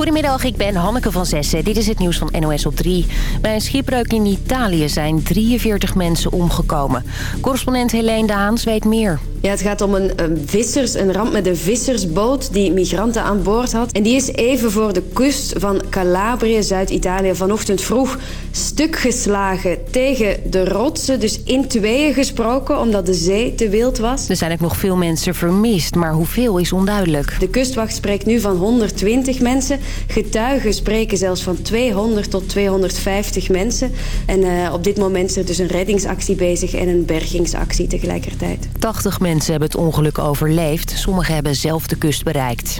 Goedemiddag, ik ben Hanneke van Zessen. Dit is het nieuws van NOS op 3. Bij een schipbreuk in Italië zijn 43 mensen omgekomen. Correspondent Helene de Haans weet meer. Ja, het gaat om een, een, vissers, een ramp met een vissersboot die migranten aan boord had. En die is even voor de kust van Calabrië, Zuid-Italië, vanochtend vroeg stuk geslagen tegen de rotsen. Dus in tweeën gesproken, omdat de zee te wild was. Er zijn ook nog veel mensen vermist, maar hoeveel is onduidelijk. De kustwacht spreekt nu van 120 mensen. Getuigen spreken zelfs van 200 tot 250 mensen. En uh, op dit moment is er dus een reddingsactie bezig en een bergingsactie tegelijkertijd. 80 mensen mensen hebben het ongeluk overleefd. Sommigen hebben zelf de kust bereikt.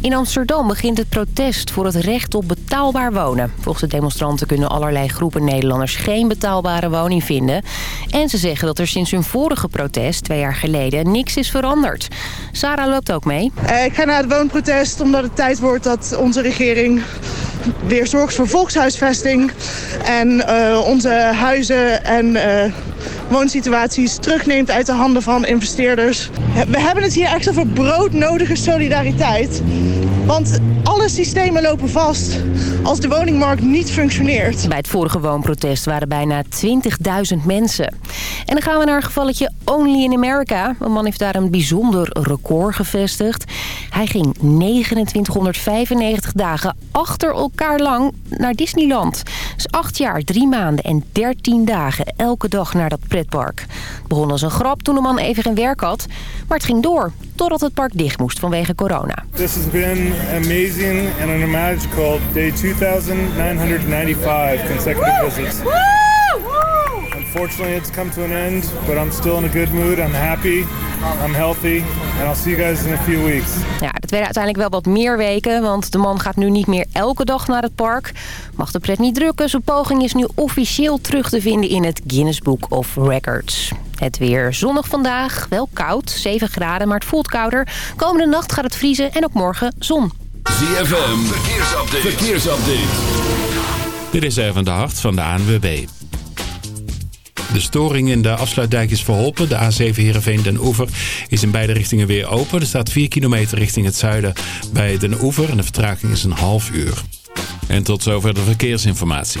In Amsterdam begint het protest voor het recht op betaalbaar wonen. Volgens de demonstranten kunnen allerlei groepen Nederlanders geen betaalbare woning vinden. En ze zeggen dat er sinds hun vorige protest, twee jaar geleden, niks is veranderd. Sarah loopt ook mee. Uh, ik ga naar het woonprotest omdat het tijd wordt dat onze regering weer zorgt voor volkshuisvesting. En uh, onze huizen en uh, woonsituaties terugneemt uit de handen van investeerders. We hebben het hier echt over broodnodige solidariteit. Want alle systemen lopen vast als de woningmarkt niet functioneert. Bij het vorige woonprotest waren bijna 20.000 mensen. En dan gaan we naar een gevalletje Only in America. Een man heeft daar een bijzonder record gevestigd. Hij ging 2995 dagen achter elkaar lang naar Disneyland. Dus acht jaar, drie maanden en 13 dagen elke dag naar dat pretpark. Begon als een grap toen de man even geen werk had. Maar het ging door, totdat het park dicht moest vanwege corona. This has been amazing and unimaginable day 2995 consecutive visits. Unfortunately, it's come to an end, but I'm still in a good mood. I'm happy, I'm healthy, and I'll see you guys in a few weeks. Ja, dat werden uiteindelijk wel wat meer weken, want de man gaat nu niet meer elke dag naar het park. Mag de pret niet drukken, zijn poging is nu officieel terug te vinden in het Guinness Book of Records. Het weer zonnig vandaag, wel koud, 7 graden, maar het voelt kouder. Komende nacht gaat het vriezen en ook morgen zon. ZFM, verkeersupdate. verkeersupdate. Dit is even de hart van de ANWB. De storing in de afsluitdijk is verholpen. De A7 Heerenveen Den Oever is in beide richtingen weer open. Er staat 4 kilometer richting het zuiden bij Den Oever. En de vertraging is een half uur. En tot zover de verkeersinformatie.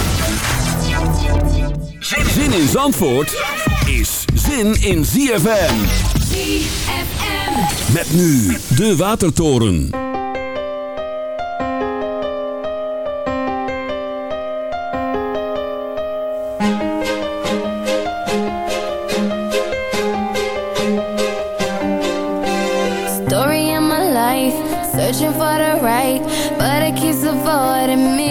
Zin in Zandvoort is zin in ZFM. ZFM. Met nu de Watertoren. searching for the right, but it keeps avoiding me.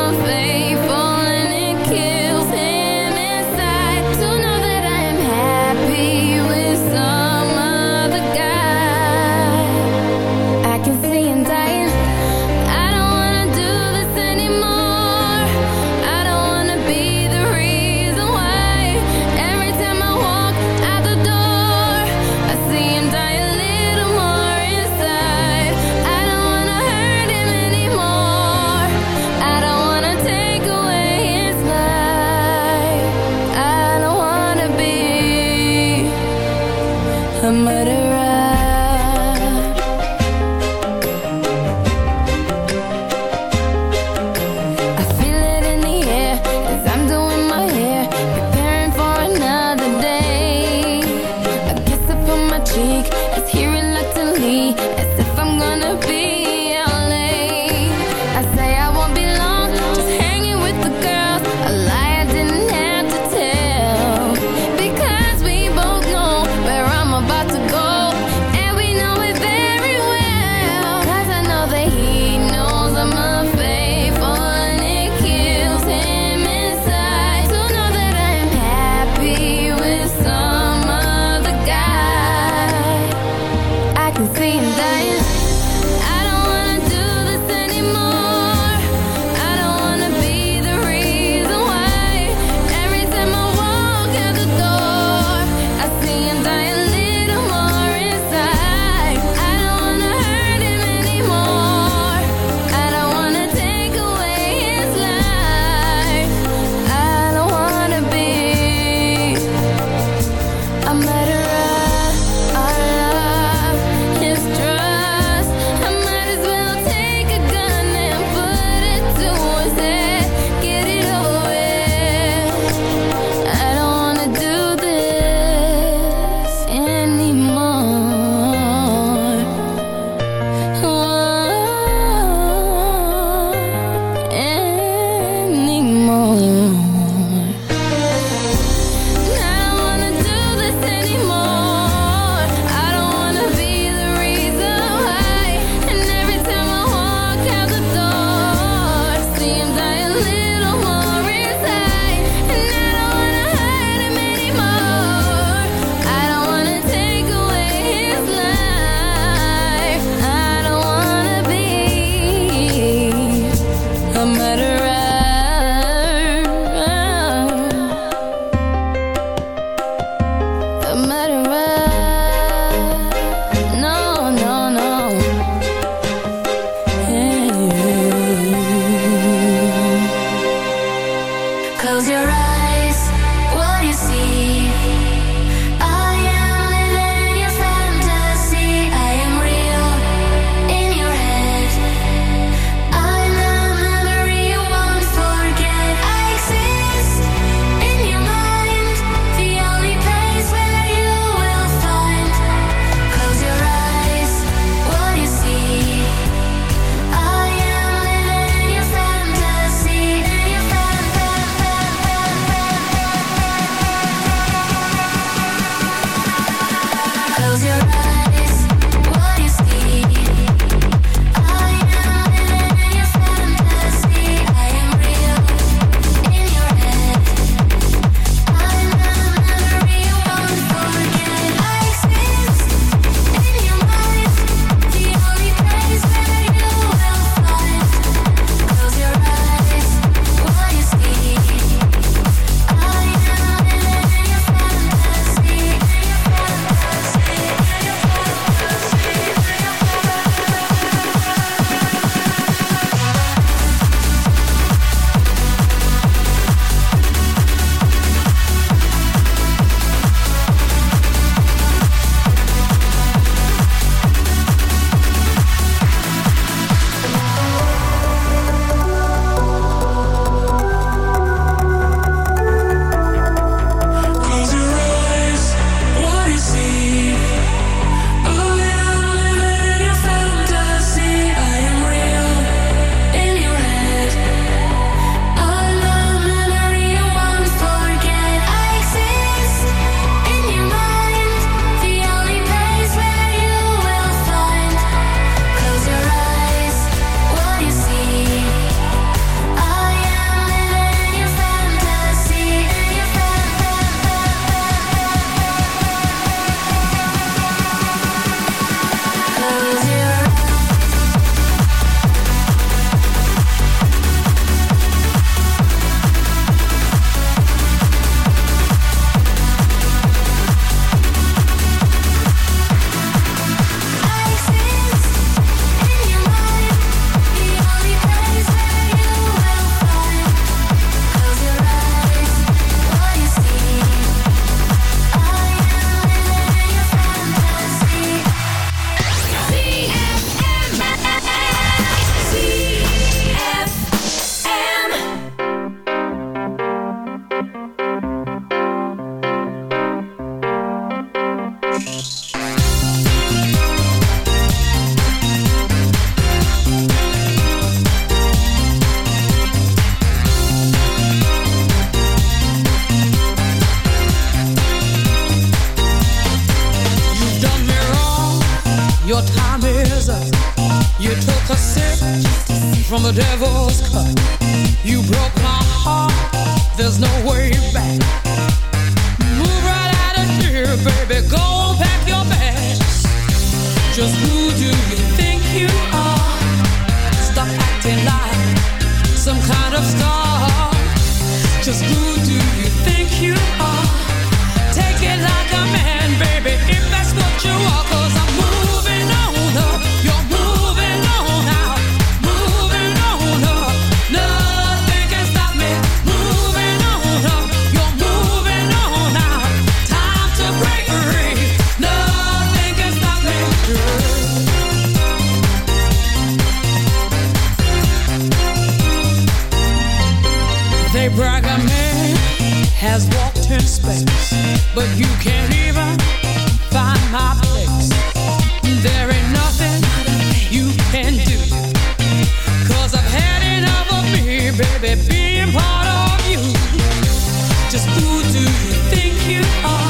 you are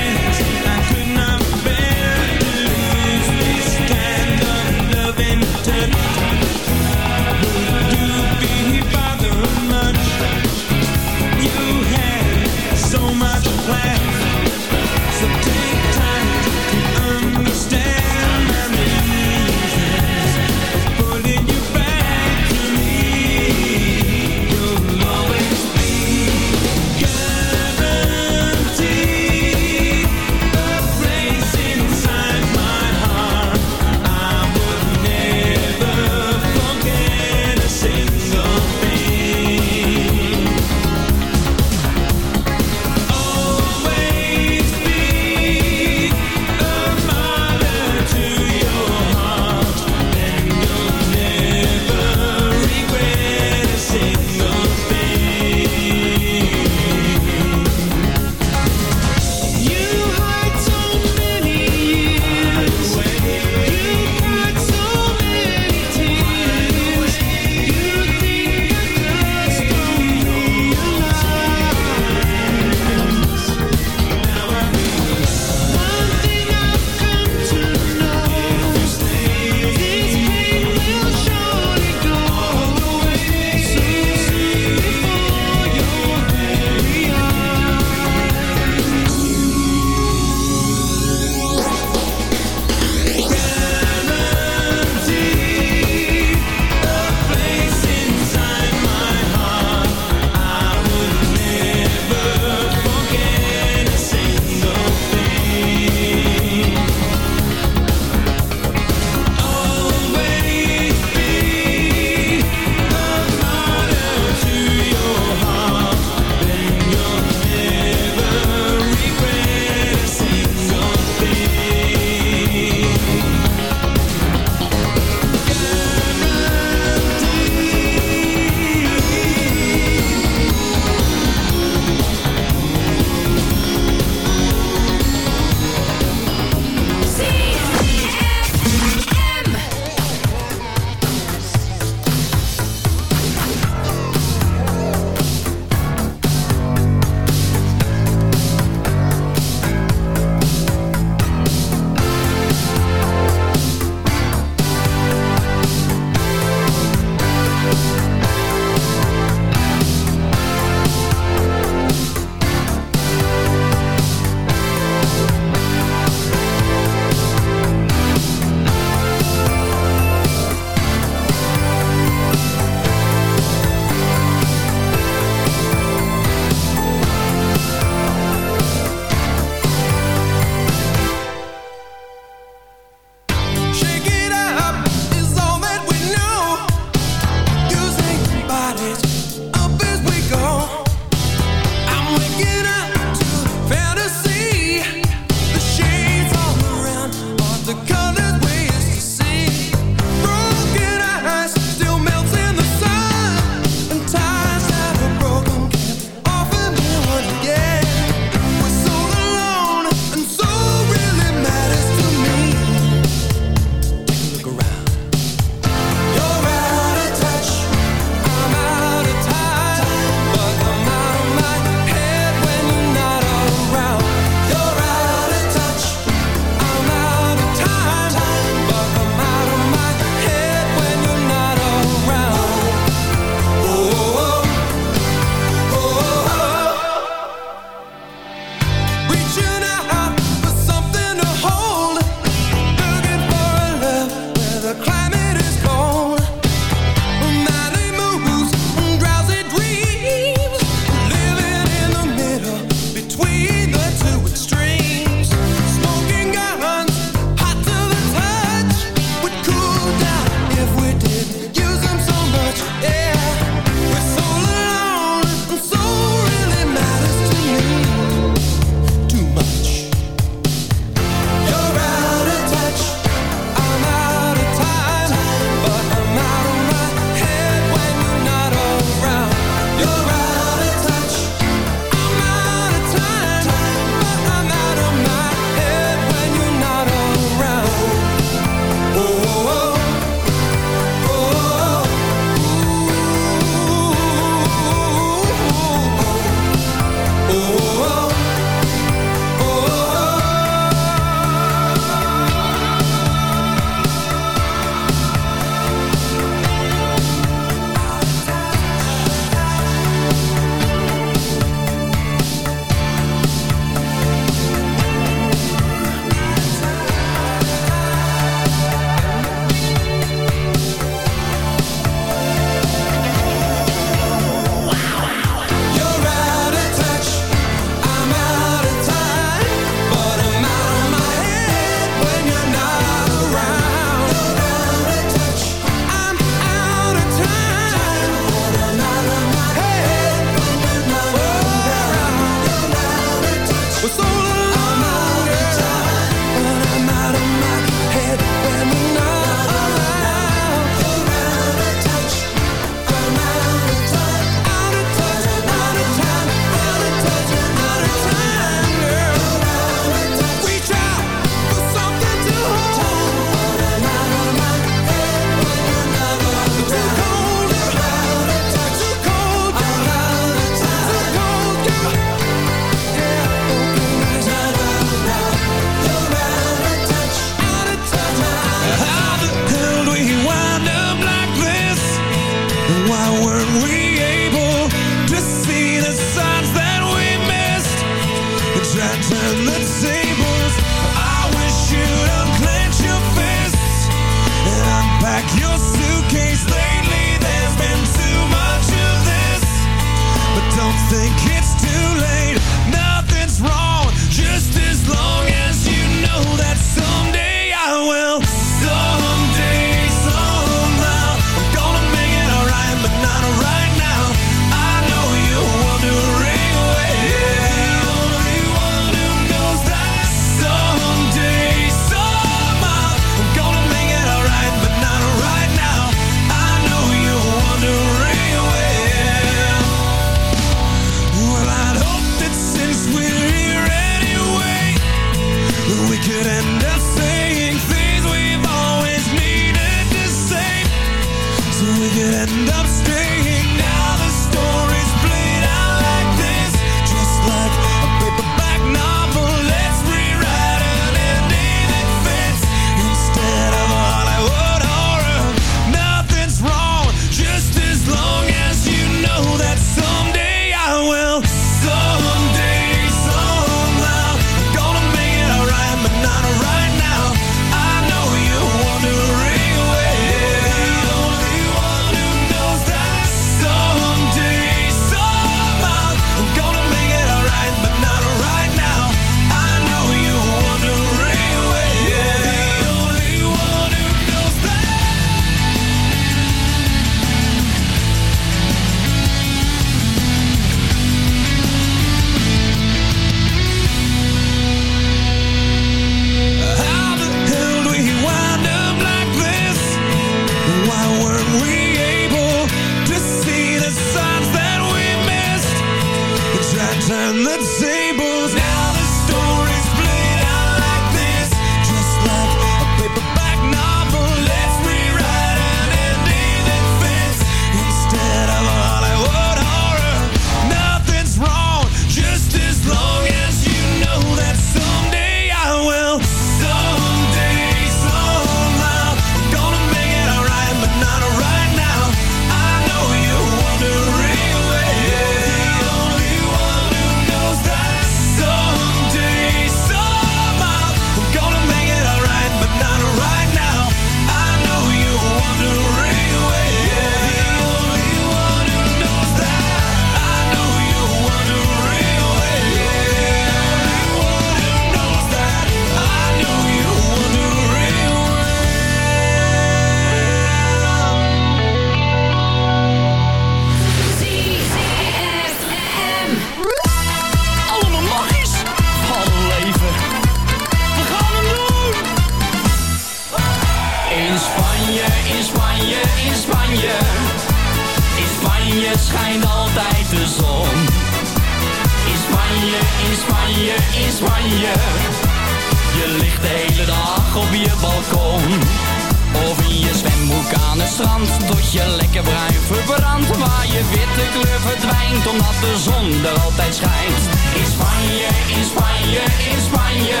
je lekker bruin verbrandt Waar je witte kleur verdwijnt Omdat de zon er altijd schijnt. In Spanje, in Spanje, in Spanje.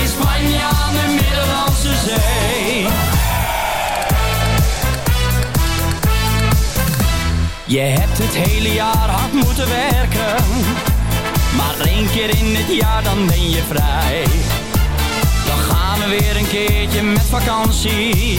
In Spanje aan de Middellandse Zee. Je hebt het hele jaar hard moeten werken Maar één keer in het jaar dan ben je vrij. Dan gaan we weer een keertje met vakantie.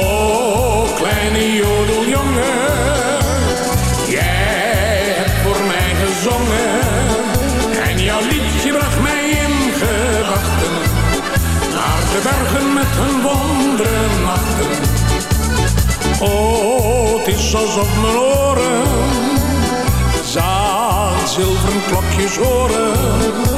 O kleine jodeljongen, jij hebt voor mij gezongen. En jouw liedje bracht mij in gedachten, naar de bergen met hun wonderen nachten. Oh, het is alsof mijn oren, zaad zilveren klokjes horen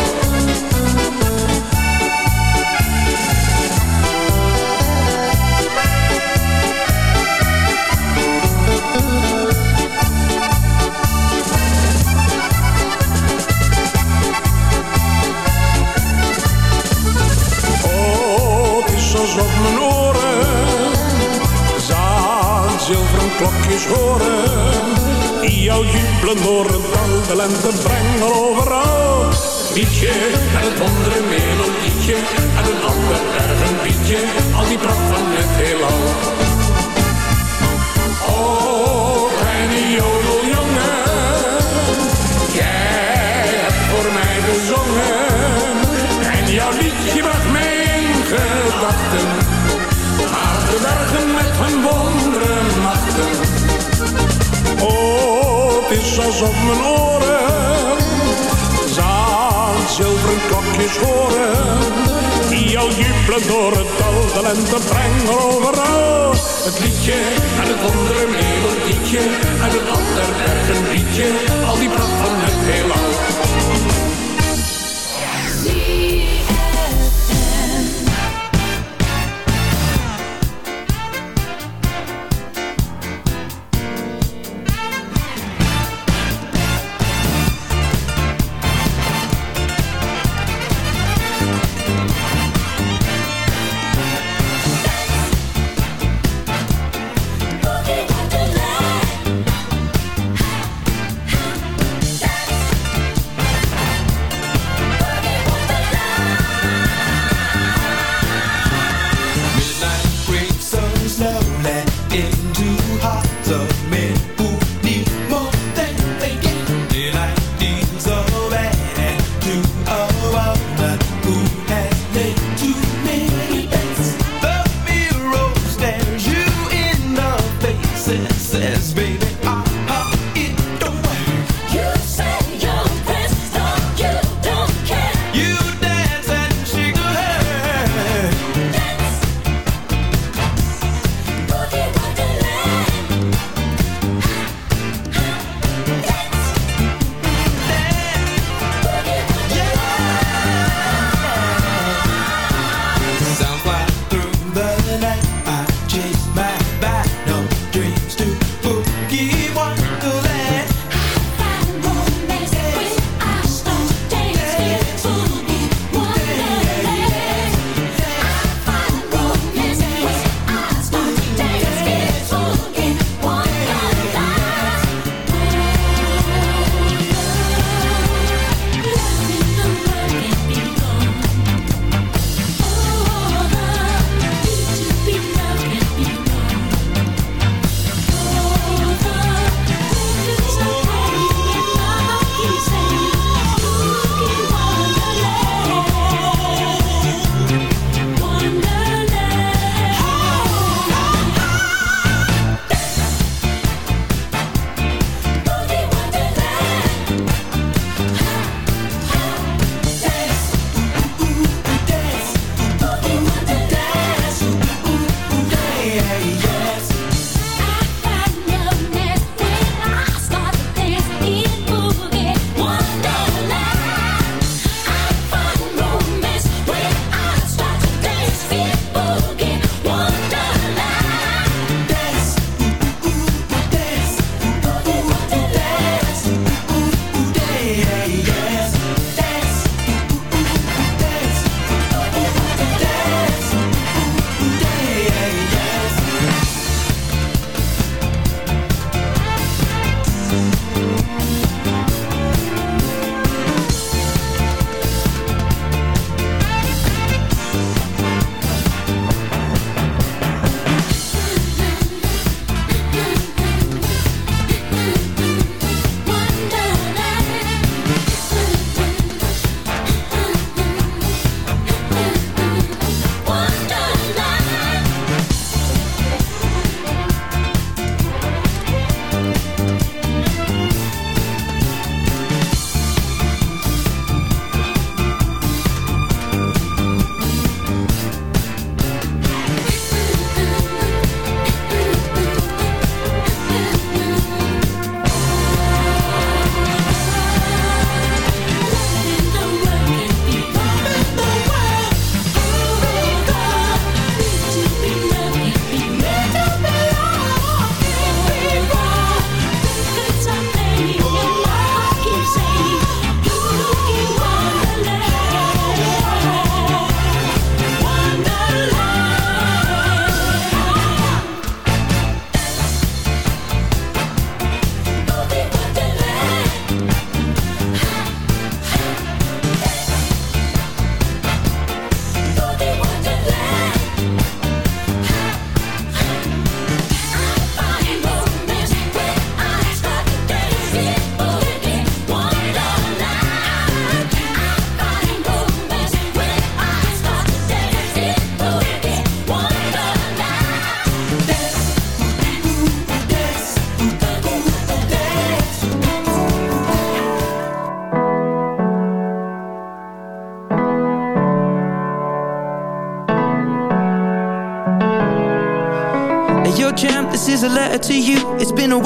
Klokjes horen. Die jou jubelen door het dal, de lente brengen overal. Liedje en het andere melodietje en een ander erg een al die pracht van het heelal. Is alsof mijn oren zaan zilveren klokjes horen. Die al jubelen door het dal, de lente brengen overal. Het liedje en het andere melodietje en het ander erg een liedje. Al die pracht van het heelal.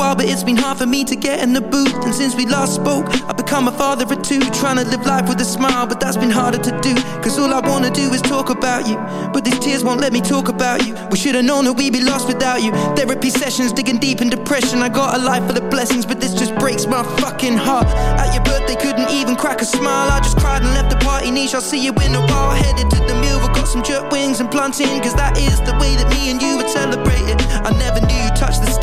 While, but it's been hard for me to get in the booth. And since we last spoke, I've become a father of two. Trying to live life with a smile, but that's been harder to do. Cause all I wanna do is talk about you. But these tears won't let me talk about you. We should've known that we'd be lost without you. Therapy sessions, digging deep in depression. I got a life full of blessings, but this just breaks my fucking heart. At your birthday, couldn't even crack a smile. I just cried and left the party niche. I'll see you in a while. Headed to the mill, got some jerk wings and plantain. Cause that is the way that me and you would celebrate it. I never knew you touched the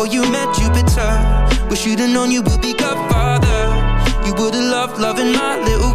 for you met Jupiter. Wish you'd have known you would be Godfather. You would've loved loving my little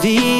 TV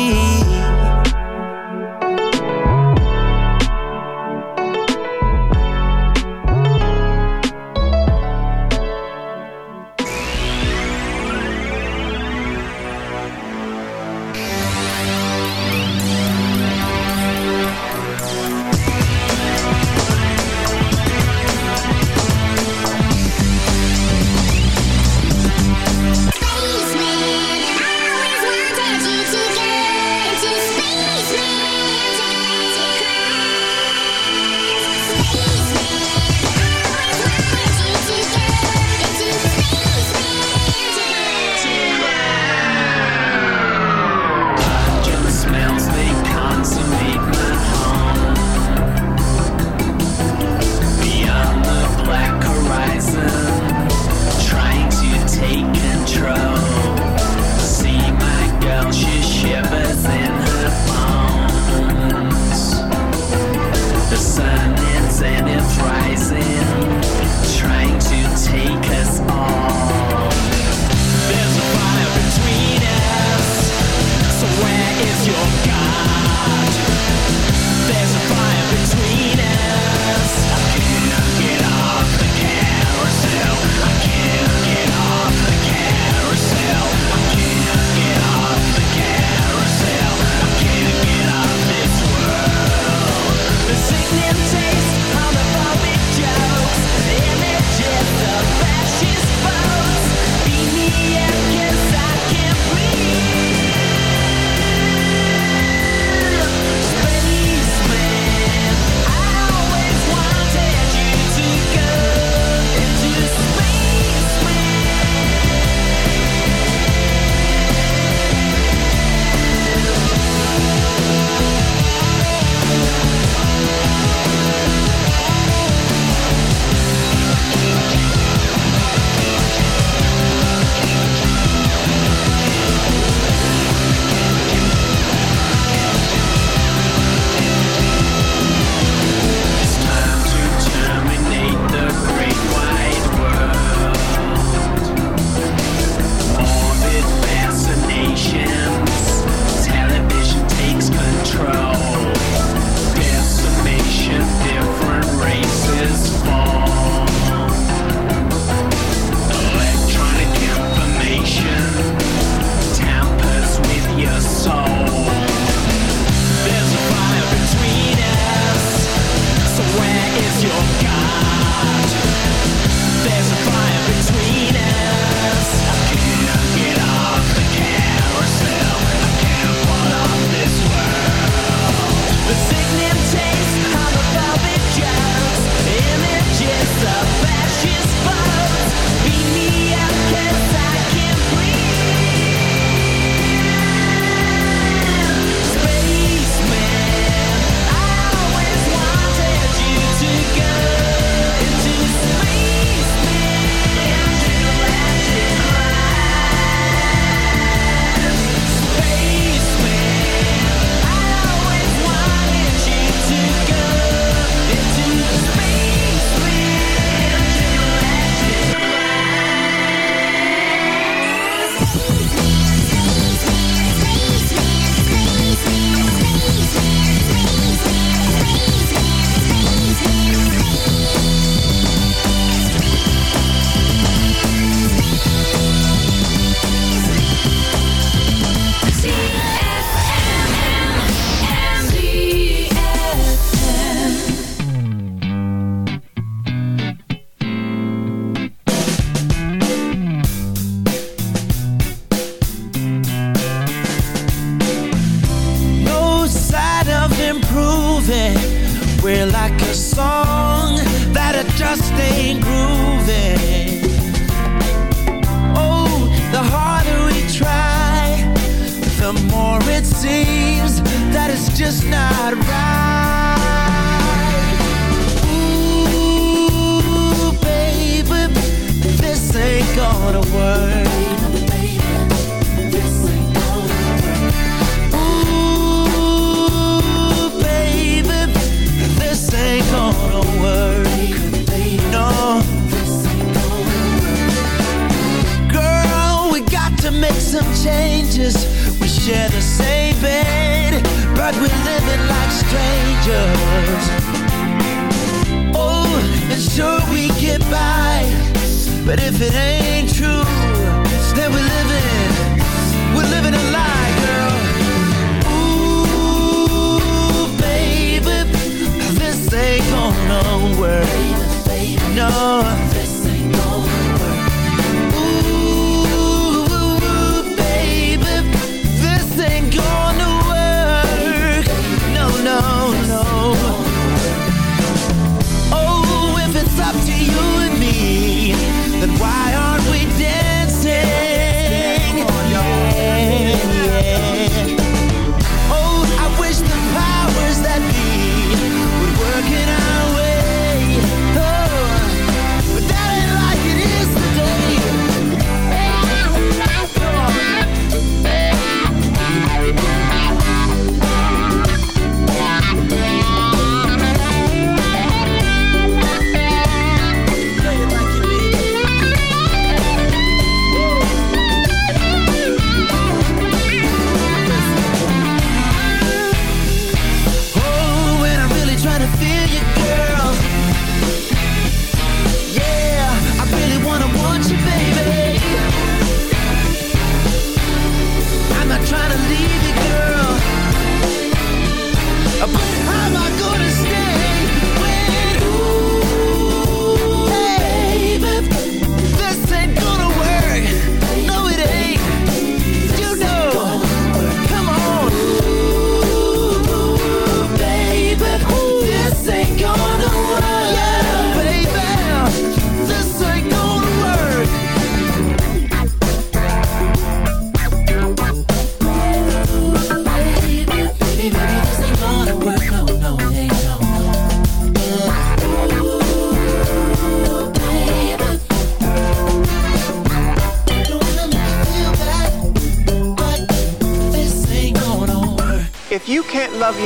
Yeah.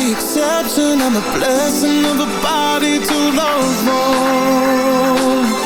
the exception, I'm the blessing of a body to love more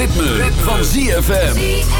ritme, van ZFM.